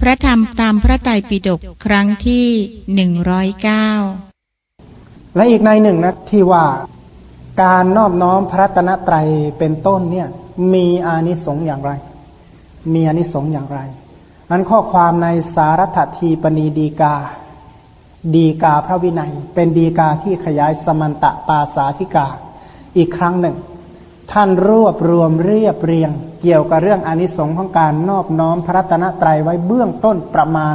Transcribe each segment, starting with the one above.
พระธรรมตามพระไตรปิฎกครั้งที่หนึ่งร้อยเก้าและอีกในหนึ่งนะที่ว่าการนอบน้อมพระตนไตรเป็นต้นเนี่ย มีอานิสงส์อย่างไร มีอานิสงส์อย่างไรนั้นข้อความในสารัตทีปณีดีกา ดีกาพระวินัย เป็นดีกาที่ขยายสมันตะปาสาธิกา อีกครั้งหนึ่ง ท่านรวบรวมเรียบเรียง เกี่ยวกับเรื่องอนิสงส์ของการนอบน้อมพระรัตนตรัยไว้เบื้องต้นประมาณ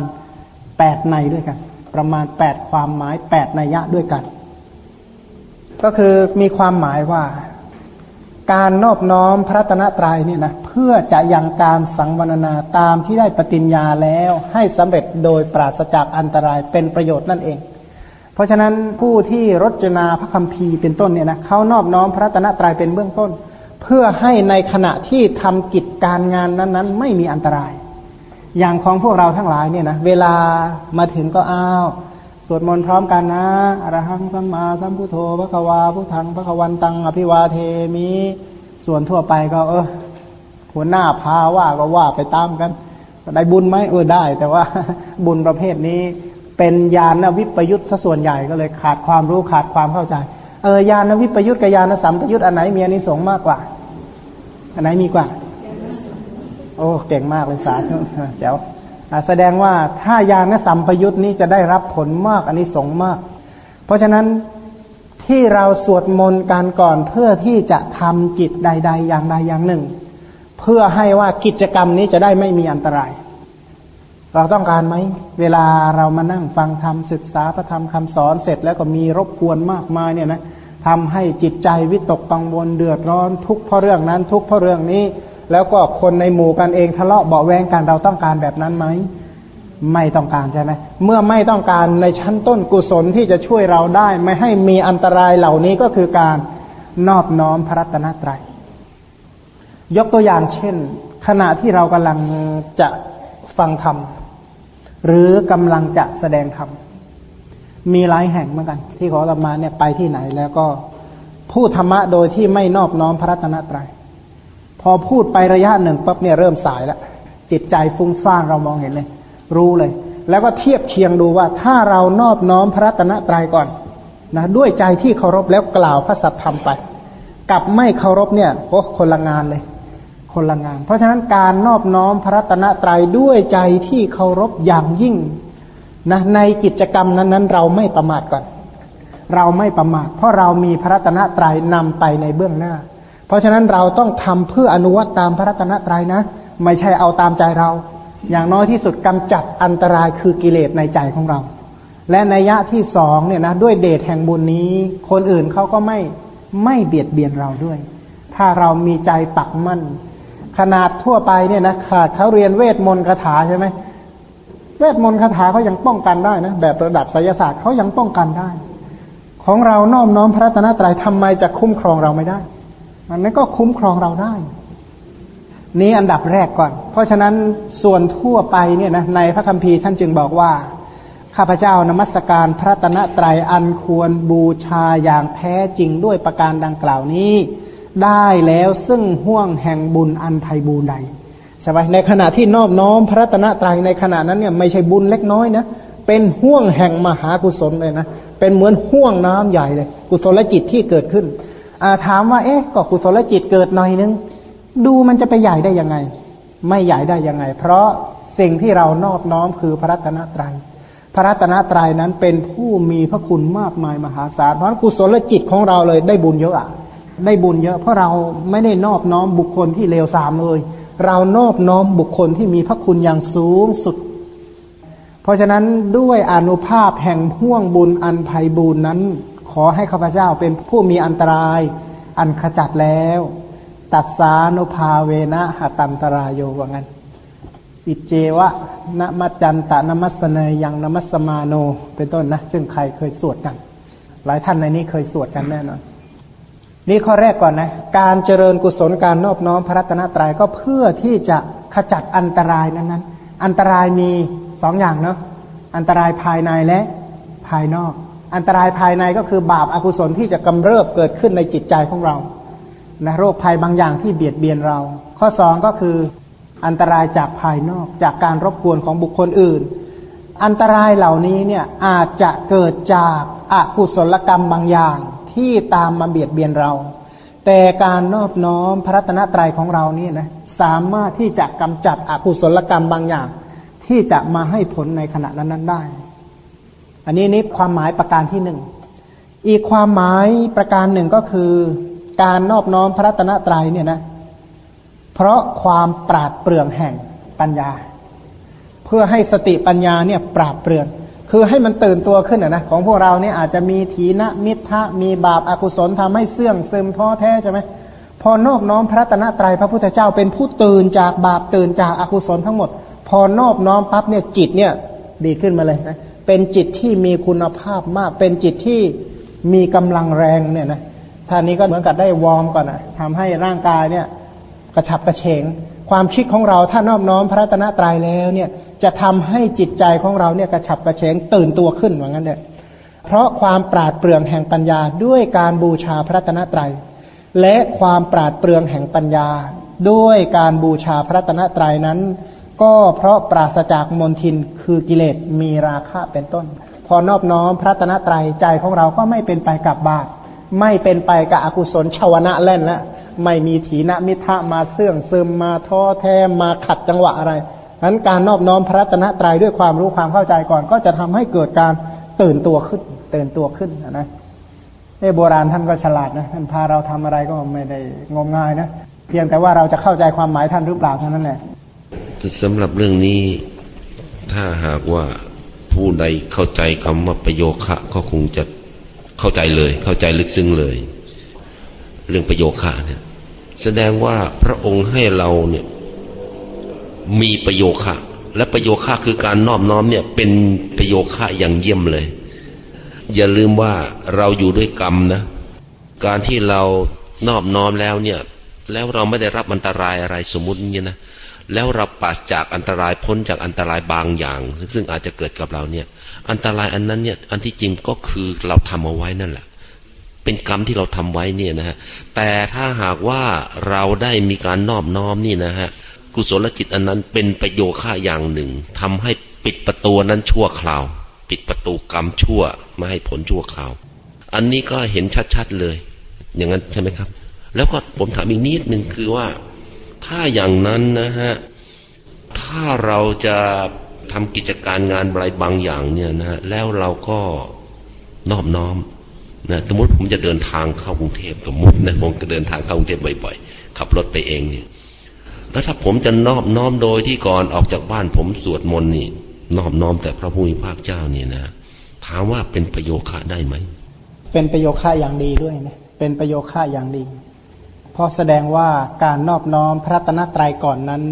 แปดในด้วยกัน ประมาณแปดความหมายแปดนัยยะด้วยกัน ก็คือมีความหมายว่า การนอบน้อมพระรัตนตรัยเนี่ยนะเพื่อจะยังการสังวรนาตามที่ได้ปฏิญญาแล้วให้สำเร็จโดยปราศจากอันตรายเป็นประโยชน์นั่นเองเพราะฉะนั้นผู้ที่รจนาพระคัมภีร์เป็นต้นเนี่ยนะเขานอบน้อมพระตนตรัยเป็นเบื้องต้น เพื่อให้ในขณะที่ทำกิจการงานนั้นๆ ไม่มีอันตราย อย่างของพวกเราทั้งหลายเนี่ยนะเวลามาถึงก็อ้าวสวดมนต์พร้อมกันนะอรหังสัมมาสัมพุทโธพระควาพุทธังพระควันตังอภิวาเทมิ ส่วนทั่วไปก็ เออหัวหน้าพาว่าก็ว่าไปตามกัน ได้บุญไหมเออได้ แต่ว่าบุญประเภทนี้เป็นญาณวิปยุทธ์ซะส่วนใหญ่ก็เลยขาดความรู้ขาดความเข้าใจ เออญาณวิปยุทธ์กับญาณสัมปยุทธ์อันไหนมีอานิสงส์มากกว่า อันไหนมีกว่า โอ้เก่งมากเลยสาธุเจ้าแสดงว่าถ้าญาณสัมปยุทธ์นี้จะได้รับผลมากอันนี้สงมาก เพราะฉะนั้นที่เราสวดมนต์การก่อนเพื่อที่จะทำกิจใด ๆ อย่างใดอย่างหนึ่ง เพื่อให้ว่ากิจกรรมนี้จะได้ไม่มีอันตราย เราต้องการไหม เวลาเรามานั่งฟังธรรมศึกษาพระธรรมคำสอนเสร็จแล้วก็มีรบกวนมากมายเนี่ยนะ ทำให้จิตใจวิตกกังวลเดือดร้อนทุกเพราะเรื่องนั้น ทุกเพราะเรื่องนี้ แล้วก็คนในหมู่กันเองทะเลาะเบาแวงกันเราต้องการแบบนั้นไหมไม่ต้องการใช่ไหมเมื่อไม่ต้องการในชั้นต้นกุศลที่จะช่วยเราได้ ไม่ให้มีอันตรายเหล่านี้ก็คือการนอบน้อมพระรัตนตรัย ยกตัวอย่างเช่น ขณะที่เรากำลังจะฟังธรรมหรือกำลังจะแสดงธรรม มีหลายแห่งเหมือนกัน ที่ขอรมาเนี่ยไปที่ไหนแล้วก็พูดธรรมะโดยที่ไม่นอบน้อมพระรัตนตรัยพอพูดไประยะหนึ่งปั๊บเนี่ยเริ่มสายแล้วจิตใจฟุ้งซ่านเรามองเห็นเลย รู้เลย แล้วก็เทียบเคียงดูว่าถ้าเรานอบน้อมพระรัตนตรัยก่อนนะด้วยใจที่เคารพแล้วกล่าวพระสัทธรรมไป กับไม่เคารพเนี่ยโอ้คนละงานเลย คนละงาน เพราะฉะนั้นการนอบน้อมพระรัตนตรัยด้วยใจที่เคารพอย่างยิ่ง นะในกิจกรรมนั้นๆ เราไม่ประมาทก่อน เราไม่ประมาทเพราะเรามีพระรัตนตรัยนำไปในเบื้องหน้า เพราะฉะนั้นเราต้องทำเพื่ออนุวัตตามพระรัตนตรัยนะ ไม่ใช่เอาตามใจเรา อย่างน้อยที่สุดกำจัดอันตรายคือกิเลสในใจของเรา และในยะที่สองเนี่ยนะด้วยเดชแห่งบุญนี้ คนอื่นเขาก็ไม่ไม่เบียดเบียนเราด้วย ถ้าเรามีใจปักมั่น ขนาดทั่วไปเนี่ยนะขาดเขาเรียนเวทมนต์คาถาใช่ไหม เวทมนต์คาถาเขายังป้องกันได้นะ แบบระดับไสยศาสตร์เขายังป้องกันได้ ของเราน้อมน้อมพระรัตนตรัยทำไมจะคุ้มครองเราไม่ได้ มันนั้นก็คุ้มครองเราได้ นี้อันดับแรกก่อน เพราะฉะนั้นส่วนทั่วไปเนี่ยนะในพระคัมภีร์ท่านจึงบอกว่าข้าพเจ้านมัสการพระตนะตรัยอันควรบูชาอย่างแท้จริงด้วยประการดังกล่าวนี้ ได้แล้วซึ่งห่วงแห่งบุญอันไพบูรใด ใช่ไหมในขณะที่นอบน้อมพระตนะตรัยในขณะนั้นเนี่ยไม่ใช่บุญเล็กน้อยนะเป็นห่วงแห่งมหากุศลเลยนะเป็นเหมือนห่วงน้ำใหญ่เลย กุศลจิตที่เกิดขึ้นถามว่า เอ๊ะก็กุศลจิตเกิดหน่อยนึง ดูมันจะไปใหญ่ได้ยังไง ไม่ใหญ่ได้ยังไง เพราะสิ่งที่เรานอบน้อมคือพระรัตนตรยัยพระรัตนตรัยนั้นเป็นผู้มีพระคุณมากมายมหาศาลเพราะกุศลจิตของเราเลยได้บุญเยอะอะได้บุญเยอะ เพราะเราไม่ได้นอบน้อมบุคคลที่เลวทรามเลย เรานอบน้อมบุคคลที่มีพระคุณอย่างสูงสุด เพราะฉะนั้นด้วยอนุภาพแห่งห่วงบุญอันไพบูรนั้น ขอให้ข้าพเจ้าเป็นผู้มีอันตราย อันขจัดแล้ว ตัดสานุภาเวนะหตันตรายโยว่างั้นอิเจวะนมัจจันตะนมัสเนยยังนมัสมาโน เป็นต้นนะซึ่งใครเคยสวดกัน หลายท่านในนี้เคยสวดกันแน่นอน นี่ข้อแรกก่อนนะ การเจริญกุศลการนอบน้อมพระรัตนตรัยก็เพื่อที่จะขจัดอันตรายนั้นนั้นอันตรายมีสองอย่างเนาะอันตรายภายในและภายนอก อันตรายภายในก็คือบาปอากุศลที่จะกำเริบเกิดขึ้นในจิตใจของเรานะโรคภัยบางอย่างที่เบียดเบียนเรา ข้อสองก็คืออันตรายจากภายนอกจากการรบกวนของบุคคลอื่น อันตรายเหล่านี้เนี่ยอาจจะเกิดจากอากุศลกรรมบางอย่าง ที่ตามมาเบียดเบียนเรา แต่การนอบน้อมพระรัตนตรัยของเรานี่นะสามารถที่จะกำจัดอกุศลกรรมบางอย่าง ที่จะมาให้ผลในขณะนั้น ๆได้ อันนี้นี่ความหมายประการที่หนึ่งอีกความหมายประการหนึ่งก็คือ การนอบน้อมพระรัตนตรัยเนี่ยนะ เพราะความปราดเปรื่องแห่งปัญญา เพื่อให้สติปัญญาเนี่ยปราดเปรื่อง คือให้มันตื่นตัวขึ้นนะของพวกเราเนี่ยอาจจะมีทีนะมิทะมีบาปอากุศลทำให้เสื่องซึมท้อแท้ใช่ไหมพอนอบน้อมพระตนะตรัยพระพุทธเจ้าเป็นผู้ตื่นจากบาปตื่นจากอากุศลทั้งหมด พอนอบน้อมปั๊บเนี่ยจิตเนี่ยดีขึ้นมาเลยนะเป็นจิตที่มีคุณภาพมาก เป็นจิตที่มีกำลังแรงเนี่ยนะท่านี้ก็เหมือนกับได้วอร์มก่อนนะทำให้ร่างกายเนี่ยกระฉับกระเฉง ความคิดของเราถ้านอบน้อมพระตนะตรายแล้วเนี่ย จะทำให้จิตใจของเราเนี่ยกระฉับกระเฉงตื่นตัวขึ้นว่างั้นเนี่ยเพราะความปราดเปรื่องแห่งปัญญาด้วยการบูชาพระตนะไตรและความปราดเปรื่องแห่งปัญญา ด้วยการบูชาพระตนะไตรนั้น ก็เพราะปราศจากมนทินคือกิเลสมีราคะเป็นต้น พอนอบน้อมพระตนะไตรใจของเราก็ไม่เป็นไปกับบาปไม่เป็นไปกับอกุศลชาวนะเล่นล้วไม่มีถีนมิทะมาเสื่องซึมมาท้อแท้มาขัดจังหวะอะไร นั้นการนอบน้อมพระตนะตรัยด้วยความรู้ความเข้าใจก่อน ก็จะทำให้เกิดการตื่นตัวขึ้นตื่นตัวขึ้นนะเอโบราณท่านก็ฉลาดนะท่านพาเราทำอะไรก็ไม่ได้งมงายนะเพียงแต่ว่าเราจะเข้าใจความหมายท่านหรือเปล่าเท่านั้นแหละสำหรับเรื่องนี้ถ้าหากว่าผู้ใดเข้าใจคำว่าประโยคะก็คงจะเข้าใจเลย เข้าใจลึกซึ้งเลย เรื่องประโยคะเนี่ยแสดงว่าพระองค์ให้เราเนี่ย มีประโยคะ และประโยคะคือการนอบน้อมเนี่ย เป็นประโยคะอย่างเยี่ยมเลย อย่าลืมว่าเราอยู่ด้วยกรรมนะ การที่เรานอบน้อมแล้วเนี่ย แล้วเราไม่ได้รับอันตรายอะไรสมมุติเนี่ยนะแล้วเราปราศจากอันตรายพ้นจากอันตรายบางอย่าง ซึ่งอาจจะเกิดกับเราเนี่ย อันตรายอันนั้นเนี่ย อันที่จริงก็คือเราทำเอาไว้นั่นแหละ เป็นกรรมที่เราทำไว้เนี่ยนะฮะแต่ถ้าหากว่าเราได้มีการนอบน้อมนี่นะฮะ กุศลจิตอันนั้นเป็นประโยชน์ค่าอย่างหนึ่งทำให้ปิดประตูนั้นชั่วคราว ปิดประตูกรรมชั่วไม่ให้ผลชั่วคราว อันนี้ก็เห็นชัดๆเลย อย่างนั้นใช่ไหมครับ แล้วก็ผมถามอีกนิดหนึ่งคือว่า ถ้าอย่างนั้นนะฮะถ้าเราจะทำกิจการงานอะไรบางอย่างเนี่ยนะฮะแล้วเราก็นอบน้อมนะสมมติผมจะเดินทางเข้ากรุงเทพสมมตินะผมก็เดินทางเข้ากรุงเทพบ่อยๆขับรถไปเองเนี่ย แล้วถ้าผมจะนอบน้อมโดยที่ก่อนออกจากบ้านผมสวดมนต์นี่นอบน้อมแต่พระผู้มีภาคเจ้าเนี่ยนะถามว่าเป็นประโยคะได้ไหม เป็นประโยคะอย่างดีด้วยนะเป็นประโยคะอย่างดี เพราะแสดงว่าการนอบน้อมพระตนตรัยก่อนนั้น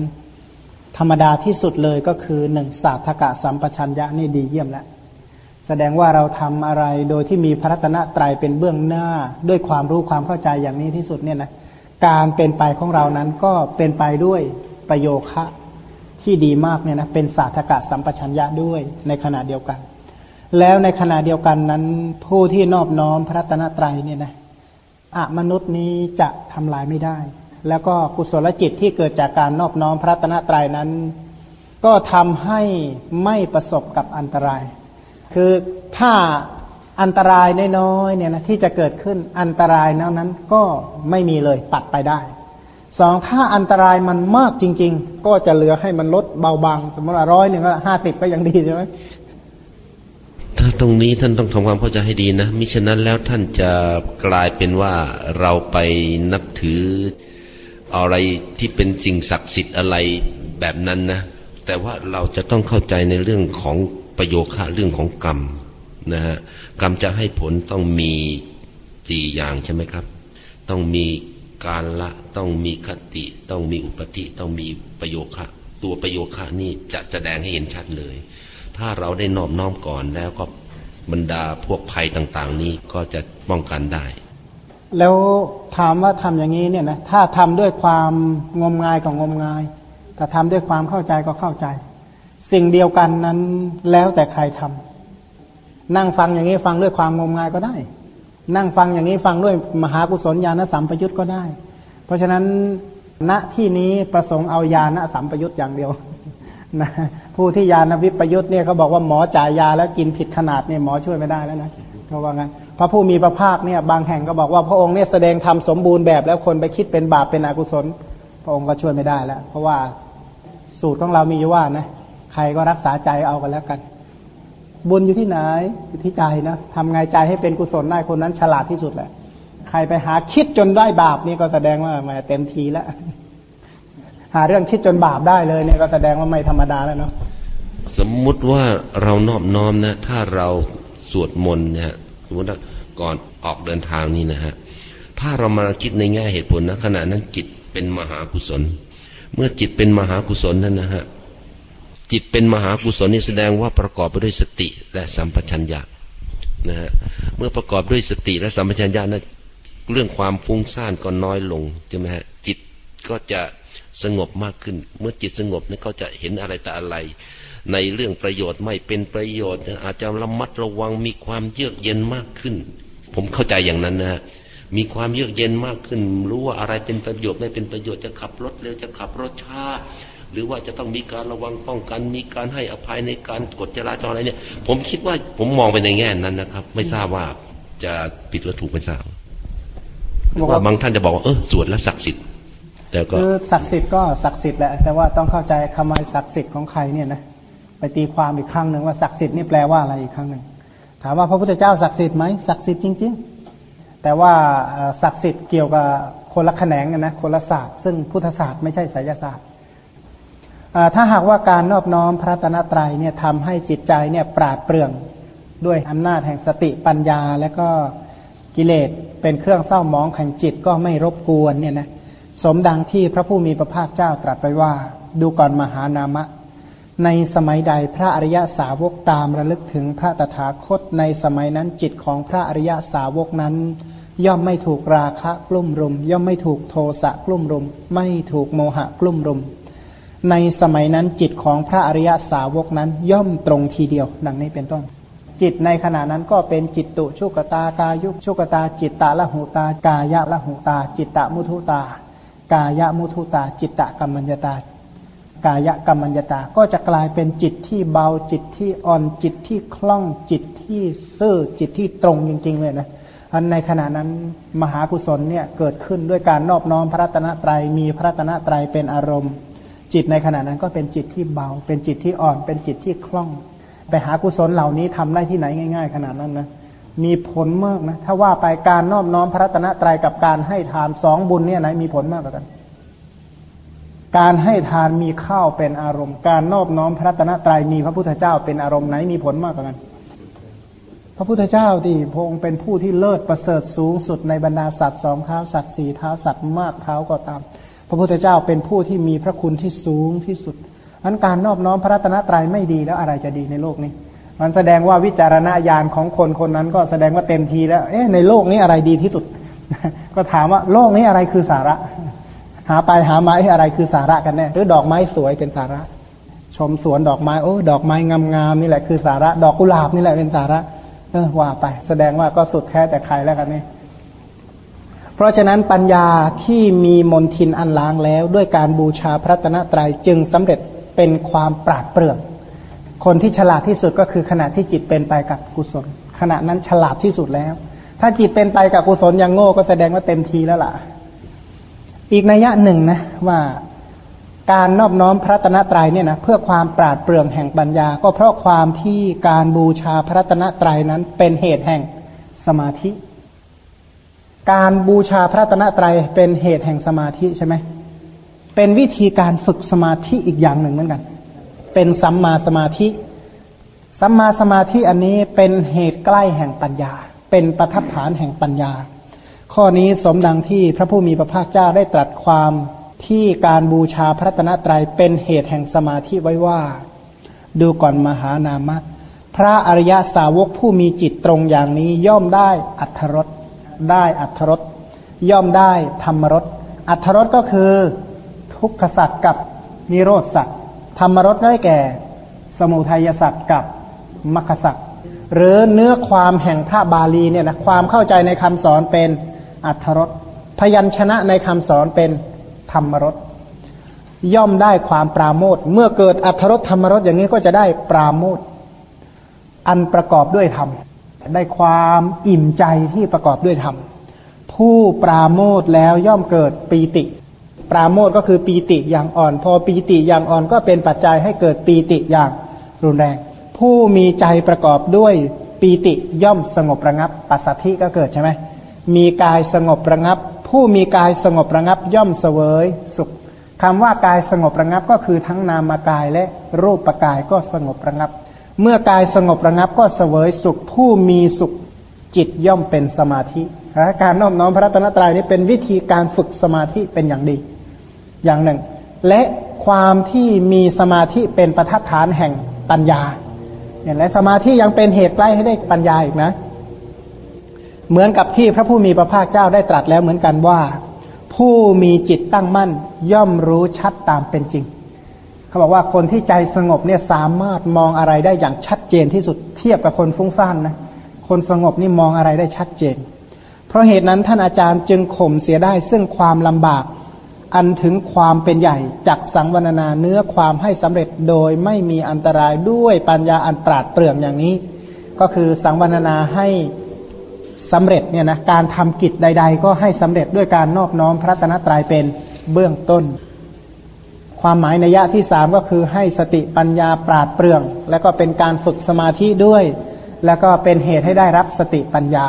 ธรรมดาที่สุดเลยก็คือหนึ่งศาสตกะสัมปชัญญะนี่ดีเยี่ยมแล้วแสดงว่าเราทำอะไรโดยที่มีพระตนตรัยเป็นเบื้องหน้า ด้วยความรู้ความเข้าใจอย่างนี้ที่สุดเนี่ยนะ การเป็นไปของเรานั้นก็เป็นไปด้วยประโยคะที่ดีมากเนี่ยนะเป็นศาสตกะสัมปชัญญะด้วยในขณะเดียวกัน แล้วในขณะเดียวกันนั้นผู้ที่นอบน้อมพระรัตนตรัยเนี่ยนะอะมนุษย์นี้จะทำลายไม่ได้ แล้วก็กุศลจิตที่เกิดจากการนอบน้อมพระรัตนตรัยนั้น ก็ทำให้ไม่ประสบกับอันตราย คือถ้า อันตรายน้อยๆเนี่ยนะที่จะเกิดขึ้นอันตรายนั้นนั้นก็ไม่มีเลยปัดไปได้สองถ้าอันตรายมันมากจริง ๆ ก็จะเหลือให้มันลดเบาบาง สมมติว่าร้อยหนึ่งก็ห้าสิบก็ยังดีใช่ไหมถ้าตรงนี้ท่านต้องทำความเข้าใจให้ดีนะมิฉะนั้นแล้วท่านจะกลายเป็นว่าเราไปนับถืออะไรที่เป็นสิ่งศักดิ์สิทธิ์อะไรแบบนั้นนะ แต่ว่าเราจะต้องเข้าใจในเรื่องของประโยคะเรื่องของกรรม นะฮะกรรมจะให้ผลต้องมีสี่อย่างใช่ไหมครับ ต้องมีการละ ต้องมีคติ ต้องมีอุปธิต้องมีประโยคะ ตัวประโยคะนี่จะแสดงให้เห็นชัดเลย ถ้าเราได้นอบน้อมก่อนแล้วก็บรรดาพวกภัยต่าง ๆ นี้ก็จะป้องกันได้ แล้วถามว่าทำอย่างนี้เนี่ยนะถ้าทำด้วยความงมงายก็งมงาย แต่ทำด้วยความเข้าใจก็เข้าใจ สิ่งเดียวกันนั้นแล้วแต่ใครทำ นั่งฟังอย่างนี้ฟังด้วยความงมงายก็ได้ นั่งฟังอย่างนี้ฟังด้วยมหากุศลญาณสัมปยุตก็ได้ เพราะฉะนั้นณที่นี้ประสงค์เอายาณสัมปยุตอย่างเดียวนะผู้ที่ยาณวิปยุตเนี่ยเขาบอกว่าหมอจ่ายยาแล้วกินผิดขนาดเนี่ยหมอช่วยไม่ได้แล้วนะเขาว่างั้นพระผู้มีพระภาคเนี่ยบางแห่งก็บอกว่าพระองค์เนี่ยแสดงธรรมสมบูรณ์แบบแล้วคนไปคิดเป็นบาปเป็นอกุศล พระองค์ก็ช่วยไม่ได้แล้ว เพราะว่าสูตรของเรามีอยู่ว่านะใครก็รักษาใจเอากันแล้วกัน บุญอยู่ที่ไหนอยู่ที่ใจนะทำไงใจให้เป็นกุศลได้คนนั้นฉลาดที่สุดแหละ ใครไปหาคิดจนได้บาปนี่ก็แสดงว่ามาเต็มทีแล้ว หาเรื่องคิดจนบาปได้เลยเนี่ยก็แสดงว่าไม่ธรรมดาแล้วเนาะสมมุติว่าเรานอบน้อมนะ ถ้าเราสวดมนต์นะฮะสมมติว่าก่อนออกเดินทางนี่นะฮะ ถ้าเรามาคิดในแง่เหตุผลนะขณะนั้นจิตเป็นมหากุศล เมื่อจิตเป็นมหากุศลนั้นนะฮะ จิตเป็นมหากุศลนี่แสดงว่าประกอบไปด้วยสติและสัมปชัญญะนะฮะเมื่อประกอบด้วยสติและสัมปชัญญะนั้นเรื่องความฟุ้งซ่านก็น้อยลงใช่ไหมฮะจิตก็จะสงบมากขึ้น เมื่อจิตสงบนี่ก็จะเห็นอะไรแต่อะไร ในเรื่องประโยชน์ไม่เป็นประโยชน์ อาจจะระมัดระวังมีความเยือกเย็นมากขึ้น ผมเข้าใจอย่างนั้นนะฮะมีความเยือกเย็นมากขึ้น รู้ว่าอะไรเป็นประโยชน์ไม่เป็นประโยชน์จะขับรถเร็วจะขับรถช้า หรือว่าจะต้องมีการระวังป้องกัน มีการให้อภัยในการกฎจราจรอะไรเนี่ย ผมคิดว่าผมมองไปในแง่นั้นนะครับ ไม่ทราบว่าจะผิดหรือถูกไม่ทราบว่าบางท่านจะบอกว่าเออสวดแล้วศักดิ์สิทธิ์แต่ก็คือศักดิ์สิทธิ์ก็ศักดิ์สิทธิ์แหละแต่ว่าต้องเข้าใจคำว่าศักดิ์สิทธิ์ของใครเนี่ยนะไปตีความอีกครั้งหนึ่งว่าศักดิ์สิทธิ์นี่แปลว่าอะไรอีกครั้งหนึ่งถามว่าพระพุทธเจ้าศักดิ์สิทธิ์ไหมศักดิ์สิทธิ์จริง ๆ แต่ว่าศักดิ์สิทธิ์เกี่ยวกับคนละแขนงกันนะคนละศาสตร์ ซึ่งพุทธศาสตร์ไม่ใช่ไสยศาสตร์ ถ้าหากว่าการนอบน้อมพระตนตรัยเนี่ยทำให้จิตใจเนี่ยปราดเปรื่องด้วยอำนาจแห่งสติปัญญาและก็กิเลสเป็นเครื่องเศร้าหมองแห่งจิตก็ไม่รบกวนเนี่ยนะสมดังที่พระผู้มีพระภาคเจ้าตรัสไปว่า ดูก่อนมหานามะ ในสมัยใดพระอริยสาวกตามระลึกถึงพระตถาคตในสมัยนั้นจิตของพระอริยสาวกนั้น ย่อมไม่ถูกราคะกลุ่มรุม ย่อมไม่ถูกโทสะกลุ่มรุม ไม่ถูกโมหะกลุ่มรุม ในสมัยนั้นจิตของพระอริยสาวกนั้นย่อมตรงทีเดียว ดังนี้เป็นต้น จิตในขณะนั้นก็เป็นจิตตุชุกตากายุชุกตา จิตตะละหูตากายะละหูตา จิตตะมุทุตา กายะมุทุตา จิตตะกัมมัญญตา กายกรรมัญญตา ก็จะกลายเป็นจิตที่เบาจิตที่อ่อนจิตที่คล่องจิตที่ซื่อจิตที่ตรงจริง ๆ เลยนะอันในขณะนั้นมหากุศลเนี่ยเกิดขึ้นด้วยการนอบน้อมพระรัตนตรัยมีพระรัตนตรัยเป็นอารมณ์ จิตในขณะนั้นก็เป็นจิตที่เบา เป็นจิตที่อ่อน เป็นจิตที่คล่อง ไปหากุศลเหล่านี้ทำได้ที่ไหนง่าย ๆ ขนาดนั้นนะมีผลมากนะ ถ้าว่าไปการนอบน้อมพระรัตนตรัยกับการให้ทานสองบุญเนี่ยไหนมีผลมากกว่ากัน การให้ทานมีข้าวเป็นอารมณ์ การนอบน้อมพระรัตนตรัยมีพระพุทธเจ้าเป็นอารมณ์ไหนมีผลมากกว่ากัน พระพุทธเจ้าที่พงเป็นผู้ที่เลิศประเสริฐสูงสุดในบรรดาสัตว์สองเท้าสัตว์สี่เท้าสัตว์มากเท้าก็ตาม ระพุทธเจ้าเป็นผู้ที่มีพระคุณที่สูงที่สุดอันการนอบน้อมพระรัตนตรัยไม่ดีแล้วอะไรจะดีในโลกนี้ มันแสดงว่าวิจารณญาณของคนคนนั้นก็แสดงว่าเต็มทีแล้ว เอ๊ะในโลกนี้อะไรดีที่สุด ก็ถามว่าโลกนี้อะไรคือสาระ หาไปหามาอะไรคือสาระกันแน่หรือดอกไม้สวยเป็นสาระ ชมสวนดอกไม้โอ้ดอกไม้งามๆนี่แหละคือสาระ ดอกกุหลาบนี่แหละเป็นสาระ เออว่าไป แสดงว่าก็สุดแท้แต่ใครแล้วกันนี่ ราะฉะนั้นปัญญาที่มีมนทินอันล้างแล้ว ด้วยการบูชาพระตนะตรัยจึงสำเร็จเป็นความปราดเปรื่อง คนที่ฉลาดที่สุดก็คือขณะที่จิตเป็นไปกับกุศล ขณะนั้นฉลาดที่สุดแล้ว ถ้าจิตเป็นไปกับกุศลยังโง่ก็แสดงว่าเต็มทีแล้วล่ะ อีกนัยยะหนึ่งนะว่าการนอบน้อมพระตนะตรัยเนี่ยนะเพื่อความปราดเปรื่องแห่งปัญญา ก็เพราะความที่การบูชาพระตนะตรัยนั้นเป็นเหตุแห่งสมาธิ การบูชาพระตนะไตรเป็นเหตุแห่งสมาธิใช่ไหม เป็นวิธีการฝึกสมาธิอีกอย่างหนึ่งเหมือนกัน เป็นสัมมาสมาธิ สัมมาสมาธิอันนี้เป็นเหตุใกล้แห่งปัญญา เป็นประทับฐานแห่งปัญญา ข้อนี้สมดังที่พระผู้มีพระภาคเจ้าได้ตรัสความที่การบูชาพระตนะไตรเป็นเหตุแห่งสมาธิไว้ว่า ดูก่อนมหานามะพระอริยสาวกผู้มีจิตตรงอย่างนี้ย่อมได้อัทรส ได้อัทรสย่อมได้ธรรมรสอัทรสก็คือทุกขสัตว์กับนิโรธสัตว์ธรรมรสได้แก่ สมุทัยสัตว์กับมรรคสัตว์หรือเนื้อความแห่งพระบาลีเนี่ยนะความเข้าใจในคำสอนเป็นอัทรสพยัญชนะในคำสอนเป็นธรรมรสย่อมได้ความปราโมทเมื่อเกิดอัทธรสธรรมรสอย่างนี้ก็จะได้ปราโมทอันประกอบด้วยธรรม ได้ความอิ่มใจที่ประกอบด้วยธรรมผู้ปราโมทแล้วย่อมเกิดปีติ ปราโมทก็คือปีติอย่างอ่อน พอปีติอย่างอ่อนก็เป็นปัจจัยให้เกิดปีติอย่างรุนแรง ผู้มีใจประกอบด้วยปีติย่อมสงบระงับปัสสัทธิก็เกิดใช่ไหมมีกายสงบระงับ ผู้มีกายสงบระงับย่อมเสวยสุขคำว่ากายสงบระงับก็คือทั้งนามกายและรูปกายก็สงบระงับ เมื่อกายสงบระงับก็เสวยสุขผู้มีสุขจิตย่อมเป็นสมาธิ การน้อมน้อมพระรัตนตรัยนี้เป็นวิธีการฝึกสมาธิเป็นอย่างดี อย่างหนึ่ง และความที่มีสมาธิเป็นประทัดฐานแห่งปัญญาเนี่ยและสมาธิยังเป็นเหตุใกล้ให้ได้ปัญญาอีกนะ เหมือนกับที่พระผู้มีพระภาคเจ้าได้ตรัสแล้วเหมือนกันว่า ผู้มีจิตตั้งมั่นย่อมรู้ชัดตามเป็นจริง เขาบอกว่าคนที่ใจสงบเนี่ยสามารถมองอะไรได้อย่างชัดเจนที่สุดเทียบกับคนฟุ้งซ่านนะคนสงบนี่มองอะไรได้ชัดเจน เพราะเหตุนั้นท่านอาจารย์จึงข่มเสียได้ซึ่งความลำบากอันถึงความเป็นใหญ่จักสังวรนาเนื้อความให้สำเร็จโดยไม่มีอันตรายด้วยปัญญาอันปราดเปรื่องอย่างนี้ ก็คือสังวรนาให้สำเร็จเนี่ยนะการทำกิจใด ๆ ก็ให้สำเร็จด้วยการนอบน้อมพระตนตรัยเป็นเบื้องต้น ความหมายในยะที่สามก็คือให้สติปัญญาปราดเปรื่อง แล้วก็เป็นการฝึกสมาธิด้วย แล้วก็เป็นเหตุให้ได้รับสติปัญญา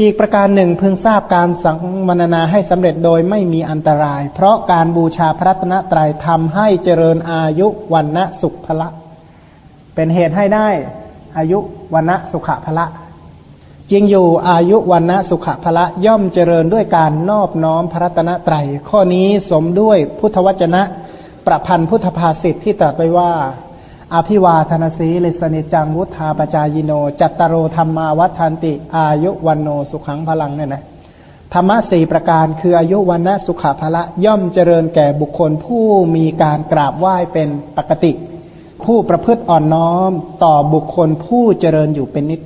อีกประการหนึ่งพึงทราบการสังมนนาให้สำเร็จโดยไม่มีอันตราย เพราะการบูชาพระตนตรัยทำให้เจริญอายุวันนะสุขพละ เป็นเหตุให้ได้อายุวันนะสุขพละ จริงอยู่อายุวันนะสุขภละย่อมเจริญด้วยการนอบน้อมพระตนะไตร ข้อนี้สมด้วยพุทธวจนะ ประพันธ์พุทธภาษิตที่ตรัสไว้ว่า อภิวาทนาสีเลสนิจังวุธาปจายโน จัตตโรธรรมาวัฏันติ อายุวันโนสุขังพลังเนี่ยนะธรรมะสี่ประการคืออายุวันนะสุขภละย่อมเจริญแก่บุคคลผู้มีการกราบไหว้เป็นปกติ ผู้ประพฤติอ่อนน้อมต่อบุคคลผู้เจริญอยู่เป็นนิด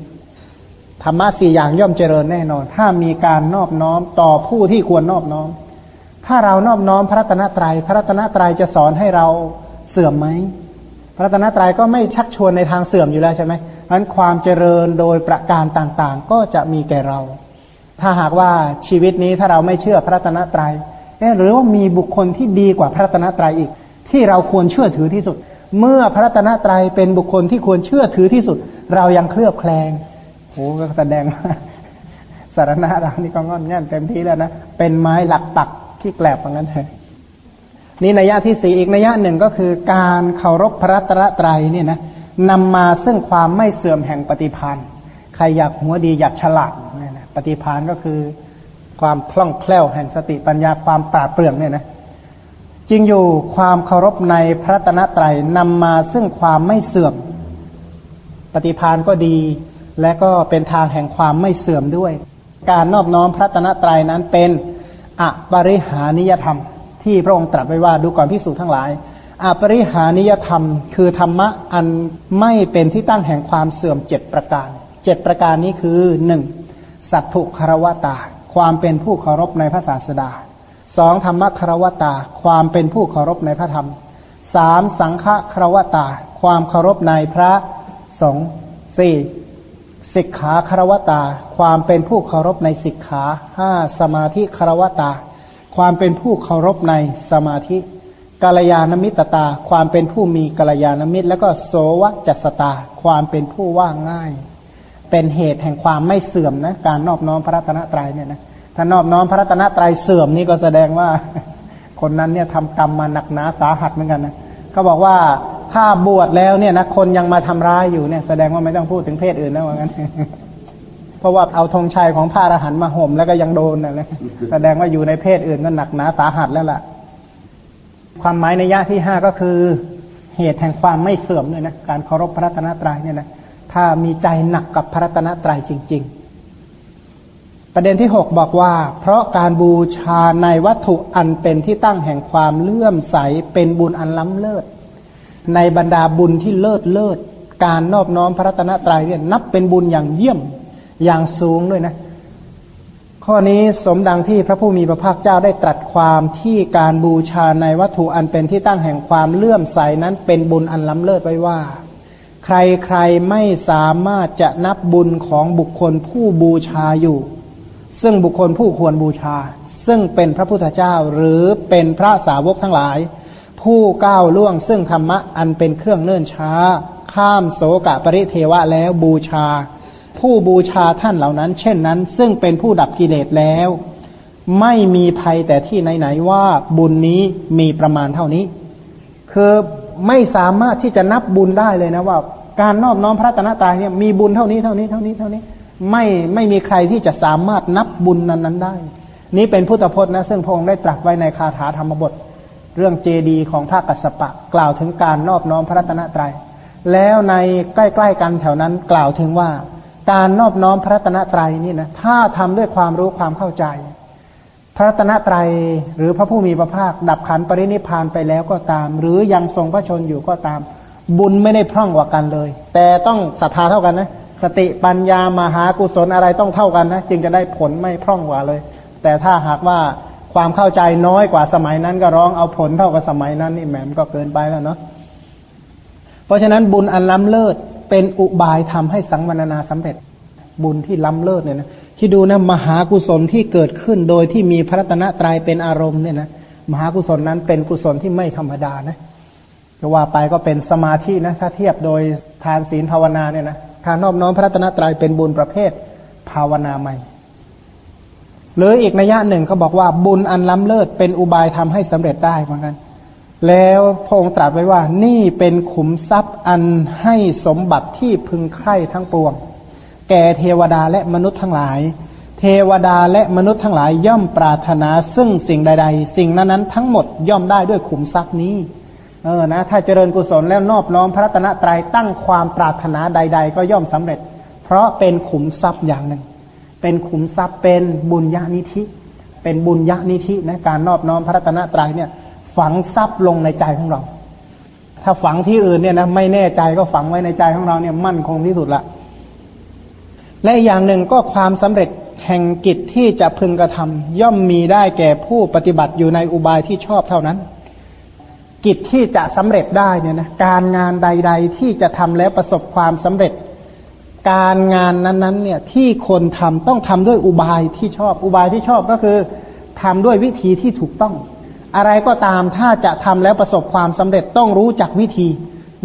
ธรรมะสี่อย่างย่อมเจริญแน่นอน ถ้ามีการนอบน้อมต่อผู้ที่ควรนอบน้อม ถ้าเรานอบน้อมพระรัตนตรยัย พระรัตนตรัยจะสอนให้เราเสื่อมไหม พระรัตนตรัยก็ไม่ชักชวนในทางเสื่อมอยู่แล้วใช่ไหมนั้นความเจริญโดยประการต่างๆ ก็จะมีแก่เรา ถ้าหากว่าชีวิตนี้ถ้าเราไม่เชื่อพระรัตนตรยัยหรือว่ามีบุคคลที่ดีกว่าพระรัตนตรัยอีก ที่เราควรเชื่อถือที่สุด เมื่อพระรัตนตรัยเป็นบุคคลที่ควรเชื่อถือที่สุด เรายังเคลือบแคลง โอ้ก็แสดงว่าสารณะเรานี่ก็งอนแง่นเต็มที่แล้วนะ เป็นไม้หลักปักที่แกลบอย่างนั้นเลยนี่นัยยะที่สี่อีกนัยยะหนึ่งก็คือการเคารพพระตรตรัยเนี่ยนะนำมาซึ่งความไม่เสื่อมแห่งปฏิพานใครอยากหัวดีอยากฉลาดเนี่ยนะปฏิพานก็คือความคล่องแคล่วแห่งสติปัญญาความปราดเปรื่องเนี่ยนะจริงอยู่ความเคารพในพระตนตรัยนำมาซึ่งความไม่เสื่อม ปฏิพานก็ดี และก็เป็นทางแห่งความไม่เสื่อมด้วย การนอบน้อมพระตนตรัยนั้นเป็นอปริหานิยธรรม ที่พระองค์ตรัสไว้ว่าดูก่อนพิสูจน์ทั้งหลายอปริหานิยธรรม คือธรรมะอันไม่เป็นที่ตั้งแห่งความเสื่อมเจ็ดประการเจ็ดประการนี้คือหนึ่งสัตถุคารวตา ความเป็นผู้เคารพในพระศาสดาสองธรรมคารวตา ความเป็นผู้เคารพในพระธรรมสามสังฆคารวตา ความเคารพในพระสงฆ์สี่ สิกขาคารวตา ความเป็นผู้เคารพในสิกขาห้าสมาธิคารวตา ความเป็นผู้เคารพในสมาธิกาลยานมิตรตา ความเป็นผู้มีกาลยานมิตร แล้วก็โสวจัสตา ความเป็นผู้ว่าง่าย เป็นเหตุแห่งความไม่เสื่อมนะการนอบน้อมพระรัตนตรัยเนี่ยนะถ้านอบน้อมพระรัตนตรัยเสื่อมนี่ก็แสดงว่า คนนั้นเนี่ยทำกรรมมาหนักหนาสาหัสเหมือนกันนะเขาบอกว่า ถ้าบวชแล้วเนี่ยนะคนยังมาทำร้ายอยู่เนี่ยแสดงว่าไม่ต้องพูดถึงเพศอื่นนะว่างั้น เพราะว่าเอาธงชัยของพระอรหันต์มาห่มแล้วก็ยังโดนนะแสดงว่าอยู่ในเพศอื่นก็หนักหนาสาหัสแล้วล่ะ ความหมายในยะที่ห้าก็คือ เหตุแห่งความไม่เสื่อมเลยนะการเคารพพระรัตนตรัยเนี่ยนะถ้ามีใจหนักกับพระรัตนตรัยจริง ๆ ประเด็นที่หกบอกว่า เพราะการบูชาในวัตถุอันเป็นที่ตั้งแห่งความเลื่อมใสเป็นบุญอันล้ำเลิศ ในบรรดาบุญที่เลิศเลิศการนอบน้อมพระรัตนตรัยเนี่ยนับเป็นบุญอย่างเยี่ยมอย่างสูงด้วยนะ ข้อนี้สมดังที่พระผู้มีพระภาคเจ้าได้ตรัสความที่การบูชาในวัตถุอันเป็นที่ตั้งแห่งความเลื่อมใสนั้นเป็นบุญอันล้ำเลิศไว้ว่า ใครๆไม่สามารถจะนับบุญของบุคคลผู้บูชาอยู่ ซึ่งบุคคลผู้ควรบูชา ซึ่งเป็นพระพุทธเจ้าหรือเป็นพระสาวกทั้งหลาย ผู้ก้าวล่วงซึ่งธรรมะอันเป็นเครื่องเนิ่นช้า ข้ามโสกะปริเทวะแล้วบูชา ผู้บูชาท่านเหล่านั้น เช่นนั้น ซึ่งเป็นผู้ดับกิเลสแล้ว ไม่มีภัยแต่ที่ไหนๆว่าบุญนี้มีประมาณเท่านี้ คือไม่สามารถที่จะนับบุญได้เลยนะว่า การนอบน้อมพระตนะตายเนี่ยมีบุญเท่านี้เท่านี้เท่านี้เท่านี้ ไม่ไม่มีใครที่จะสามารถนับบุญนั้นๆได้ นี้เป็นพุทธพจน์นะซึ่งพระองค์ได้ตรัสไว้ในคาถาธรรมบท เรื่องเจดีของพระกัสสปะ กล่าวถึงการนอบน้อมพระรัตนตรยัย แล้วในใกล้ๆกันแถวนั้นกล่าวถึงว่า การนอบน้อมพระรัตนตรัยนี่นะถ้าทำด้วยความรู้ความเข้าใจ พระตนะตรัยหรือพระผู้มีพระภาค ดับขันปรินิพานไปแล้วก็ตาม หรือยังทรงพระชนอยู่ก็ตาม บุญไม่ได้พร่องกว่ากันเลย แต่ต้องศรัทธาเท่ากันนะสติปัญญามหากุศลอะไรต้องเท่ากันนะจึงจะได้ผลไม่พร่องกว่าเลย แต่ถ้าหากว่า ความเข้าใจน้อยกว่าสมัยนั้นก็ร้องเอาผลเท่ากับสมัยนั้นนี่แหมมก็เกินไปแล้วเนาะเพราะฉะนั้นบุญอันล้ำเลิศเป็นอุบายทำให้สังวรนาสำเร็จ บุญที่ล้ำเลิศเนี่ยนะที่ดูนะมหากุศลที่เกิดขึ้นโดยที่มีพระตนะตรายเป็นอารมณ์เนี่ยนะมหากุศลนั้นเป็นกุศลที่ไม่ธรรมดานะจะว่าไปก็เป็นสมาธินะถ้าเทียบโดยทานศีลภาวนาเนี่ยนะการนอบน้อมพระตนะตรายเป็นบุญประเภทภาวนาใหม่ หรืออีกนัยยะหนึ่งเขาบอกว่าบุญอันล้ำเลิศเป็นอุบายทำให้สำเร็จได้เหมือนกัน แล้วพระองค์ตรัสไว้ว่า นี่เป็นขุมทรัพย์อันให้สมบัติที่พึงใคร่ทั้งปวง แก่เทวดาและมนุษย์ทั้งหลาย เทวดาและมนุษย์ทั้งหลายย่อมปรารถนาซึ่งสิ่งใด ๆ สิ่งนั้นๆทั้งหมดย่อมได้ด้วยขุมทรัพย์นี้เออนะถ้าเจริญกุศลแล้วนอบน้อมพระตนะตรัยตั้งความปรารถนาใด ๆ ก็ย่อมสำเร็จ เพราะเป็นขุมทรัพย์อย่างหนึ่ง เป็นขุมทรัพย์เป็นบุญญาณิธิ เป็นบุญญาณิธินะการนอบน้อมพระรัตนตรัยเนี่ย ฝังซับลงในใจของเรา ถ้าฝังที่อื่นเนี่ยนะไม่แน่ใจก็ฝังไว้ในใจของเราเนี่ยมั่นคงที่สุดละและอย่างหนึ่งก็ความสำเร็จแห่งกิจที่จะพึงกระทำย่อมมีได้แก่ผู้ปฏิบัติอยู่ในอุบายที่ชอบเท่านั้น กิจที่จะสำเร็จได้เนี่ยนะการงานใด ๆ ที่จะทำแล้วประสบความสำเร็จ การงานนั้นๆเนี่ยที่คนทำต้องทำด้วยอุบายที่ชอบ อุบายที่ชอบก็คือทำด้วยวิธีที่ถูกต้อง อะไรก็ตามถ้าจะทำแล้วประสบความสำเร็จต้องรู้จักวิธี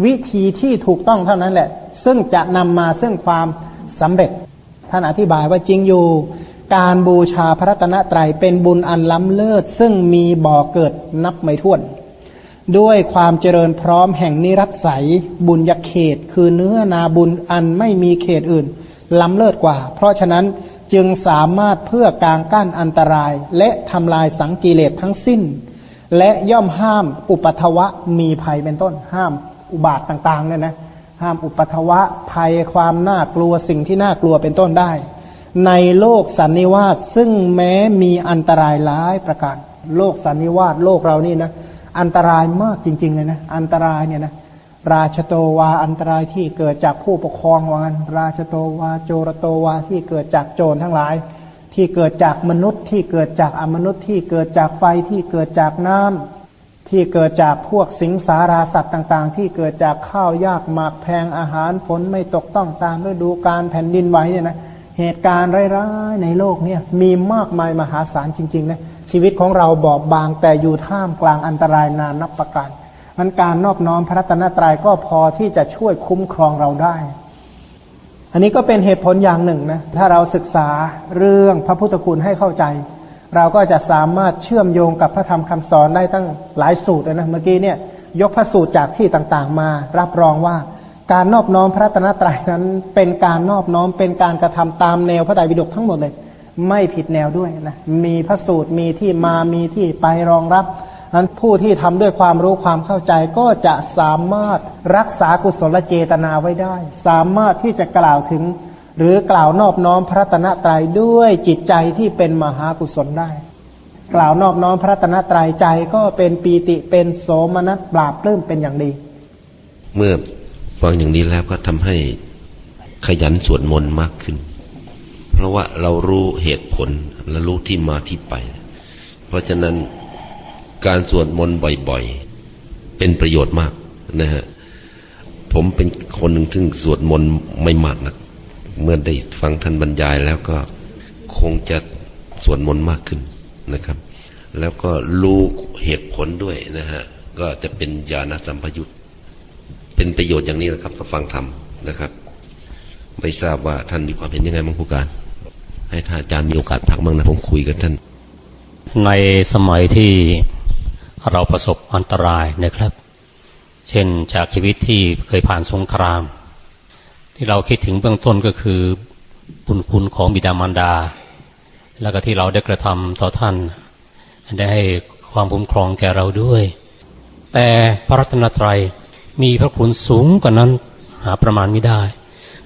วิธีที่ถูกต้องเท่านั้นแหละ ซึ่งจะนำมาซึ่งความสำเร็จ ท่านอธิบายว่าจริงอยู่ การบูชาพระตนะไตรเป็นบุญอันล้ำเลิศซึ่งมีบ่อเกิดนับไม่ถ้วน ด้วยความเจริญพร้อมแห่งนิรัตใสบุญยเขต คือเนื้อนาบุญอันไม่มีเขตอื่น ล้ำเลิศกว่า เพราะฉะนั้นจึงสามารถเพื่อกางกั้นอันตราย และทำลายสังกิเลสทั้งสิ้น และย่อมห้ามอุปัทวะมีภัยเป็นต้น ห้ามอุบาทต่างๆเนี่ยนะห้ามอุปัทวะภัยความน่ากลัวสิ่งที่น่ากลัวเป็นต้นได้ ในโลกสันนิวาสซึ่งแม้มีอันตรายหลายประการ โลกสันนิวาสโลกเรานี่นะ อันตรายมากจริง ๆ เลยนะ อันตรายเนี่ยนะ ราชโตวาอันตรายที่เกิดจากผู้ปกครองว่างันราชโตวาโจรโตวาที่เกิดจากโจรทั้งหลาย ที่เกิดจากมนุษย์ที่เกิดจากอมนุษย์ที่เกิดจากไฟที่เกิดจากน้ำที่เกิดจากพวกสิงสาราสัตว์ต่าง ๆ ที่เกิดจากข้าวยากหมากแพงอาหารฝนไม่ตกต้องตามฤดูการแผ่นดินไหวเนี่ยนะเหตุการณ์ร้ายๆในโลกเนี่ยมีมากมายมหาศาลจริงๆนะ ชีวิตของเราบอบบาง แต่อยู่ท่ามกลางอันตรายนานนับประการมันการนอบน้อมพระตนตรัยก็พอที่จะช่วยคุ้มครองเราได้ อันนี้ก็เป็นเหตุผลอย่างหนึ่งนะ ถ้าเราศึกษาเรื่องพระพุทธคุณให้เข้าใจ เราก็จะสามารถเชื่อมโยงกับพระธรรมคำสอนได้ตั้งหลายสูตรนะ เมื่อกี้เนี่ย ยกพระสูตรจากที่ต่างๆ มา รับรองว่าการนอบน้อมพระตนตรัยนั้น เป็นการนอบน้อมเป็นการกระทำตามแนวพระไตรปิฎกทั้งหมดเลย ไม่ผิดแนวด้วยนะมีพระสูตรมีที่มามีที่ไปรองรับนั้นผู้ที่ทำด้วยความรู้ความเข้าใจก็จะสามารถรักษากุศลเจตนาไว้ได้ สามารถที่จะกล่าวถึง หรือกล่าวนอบน้อมพระตนะตรัยด้วยจิตใจที่เป็นมหากุศลได้ กล่าวนอบน้อมพระตนะตรัยใจก็เป็นปีติเป็นโสมนัสปราบปลื้มเป็นอย่างดี เมื่อฟังอย่างนี้แล้วก็ทำให้ขยันสวดมนต์มากขึ้น เพราะว่าเรารู้เหตุผลและรู้ที่มาที่ไป เพราะฉะนั้นการสวดมนต์บ่อยๆ เป็นประโยชน์มากนะฮะผมเป็นคนหนึ่งซึ่งสวดมนต์ไม่มากนะเมื่อได้ฟังท่านบรรยายแล้วก็คงจะสวดมนต์มากขึ้นนะครับ แล้วก็รู้เหตุผลด้วยนะฮะก็จะเป็นญาณสัมพยุตเป็นประโยชน์อย่างนี้นะครับก็ฟังธรรมนะครับ ไม่ทราบว่าท่านมีความเห็นยังไงบ้างผู้การ ให้ท่านอาจารย์มีโอกาสพักบ้างนะผมคุยกับท่าน ในสมัยที่เราประสบอันตรายนะครับ เช่นจากชีวิตที่เคยผ่านสงคราม ที่เราคิดถึงเบื้องต้นก็คือบุญคุณของบิดามารดา แล้วก็ที่เราได้กระทำต่อท่าน ได้ให้ความคุ้มครองแก่เราด้วย แต่พระรัตนตรัยมีพระคุณสูงกว่านั้นหาประมาณไม่ได้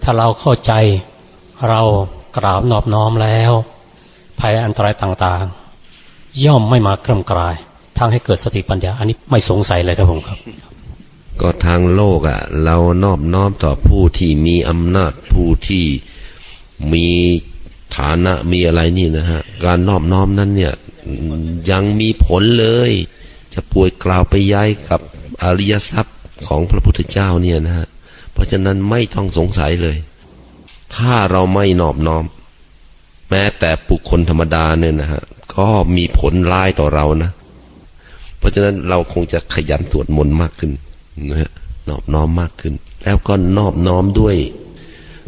ถ้าเราเข้าใจเรา กราบนอบน้อมแล้ว ภัยอันตรายต่างๆ ย่อมไม่มาเคลื่อนกลายทางให้เกิดสติปัญญา อันนี้ไม่สงสัยเลยครับผมครับ ก็ทางโลกอะ่ะ เรานอบน้อมต่อผู้ที่มีอำนาจผู้ที่มีฐานะมีอะไรนี่นะฮะ การนอบน้อมนั้นเนี่ย ยังมีผลเลย จะป่วยกล่าวไปย้ายกับอริยทรัพย์ของพระพุทธเจ้าเนี่ยนะฮะ เพราะฉะนั้นไม่ต้องสงสัยเลย ถ้าเราไม่นอบน้อม แม้แต่บุคคลธรรมดาเนี่ยนะฮะก็มีผลร้ายต่อเรานะ เพราะฉะนั้นเราคงจะขยันสวดมนต์มากขึ้นนะฮะนอบน้อมมากขึ้น แล้วก็นอบน้อมด้วย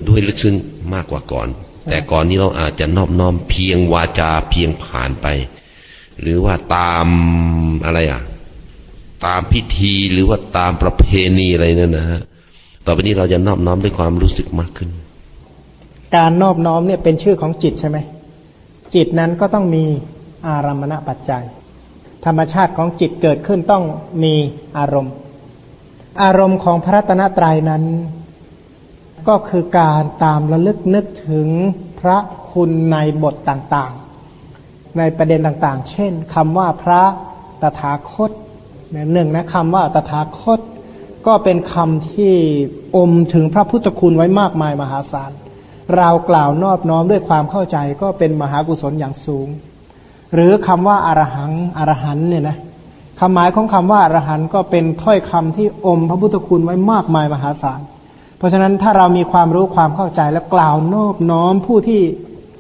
ด้วยลึกซึ้งมากกว่าก่อน แต่ก่อนนี้เราอาจจะนอบน้อมเพียงวาจาเพียงผ่านไป หรือว่าตามอะไรอะ ตามพิธีหรือว่าตามประเพณีอะไรนั่นนะฮะต่อไปนี้เราจะนอบน้อมด้วยความรู้สึกมากขึ้น การนอบน้อมเนี่ยเป็นชื่อของจิตใช่ไหมจิตนั้นก็ต้องมีอารมณปัจจัย ธรรมชาติของจิตเกิดขึ้นต้องมีอารมณ์ อารมณ์ของพระตนะตรัยนั้น ก็คือการตามระลึกนึกถึงพระคุณในบทต่างๆ ในประเด็นต่างๆ เช่นคำว่าพระตถาคตหนึ่งนะคำว่าตถาคต ก็เป็นคำที่อมถึงพระพุทธคุณไว้มากมายมหาศาล เรากล่าวนอบน้อมด้วยความเข้าใจก็เป็นมหากุศลอย่างสูง หรือคำว่าอารหังอรหันเนี่ยนะคำหมายของคำว่าอรหันก็เป็นถ้อยคำที่อมพระพุทธคุณไว้มากมายมหาศาล เพราะฉะนั้นถ้าเรามีความรู้ความเข้าใจและกล่าวนอบน้อมผู้ที่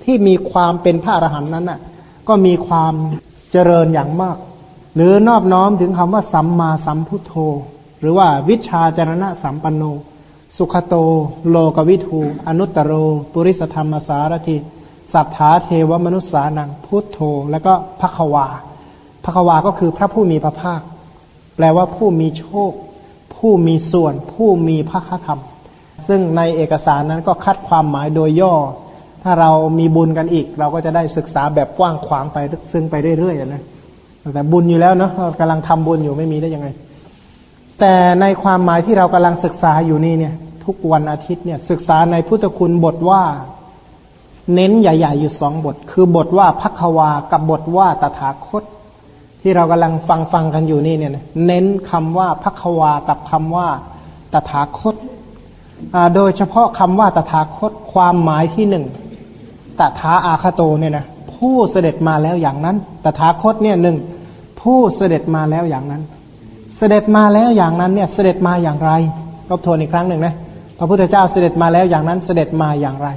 ที่มีความเป็นพระอรหันต์นั้นน่ะ ก็มีความเจริญอย่างมาก หรือนอบน้อมถึงคำว่าสัมมาสัมพุทโธ หรือว่าวิชาจารณะสัมปันโน สุขโต โลกวิทูอนุตตโร ปุริสธรรมสารถิสัทธาเทวมนุษสานังพุทโธ แล้วก็ภควาภควาก็คือพระผู้มีพระภาค แปลว่าผู้มีโชค ผู้มีส่วน ผู้มีพระธรรม ซึ่งในเอกสารนั้นก็คัดความหมายโดยย่อ ถ้าเรามีบุญกันอีก เราก็จะได้ศึกษาแบบกว้างขวางไปซึ่งไปเรื่อยๆนะแต่บุญอยู่แล้วเนาะกำลังทำบุญอยู่ไม่มีได้ยังไง แต่ในความหมายที่เรากำลังศึกษาอยู่นี่เนี่ย ทุกวันอาทิตย์เนี่ย ศึกษาในพุทธคุณบทว่า เน้นใหญ่ ๆ อยู่สองบท คือบทว่าพักวากับบทว่าตถาคต ที่เรากำลังฟังฟังกันอยู่นี่เนี่ย เน้นคำว่าพักวากับคำว่าตถาคตโดยเฉพาะคำว่าตถาคตความหมายที่หนึ่งตถาอาคาโตเนี่ยนะผู้เสด็จมาแล้วอย่างนั้น ตถาคตเนี่ยหนึ่งผู้เสด็จมาแล้วอย่างนั้น เสด็จมาแล้วอย่างนั้นเนี่ยเสด็จมาอย่างไรทบทวนอีกครั้งหนึ่งนะพระพุทธเจ้าเสด็จมาแล้วอย่างนั้นเสด็จมาอย่างไร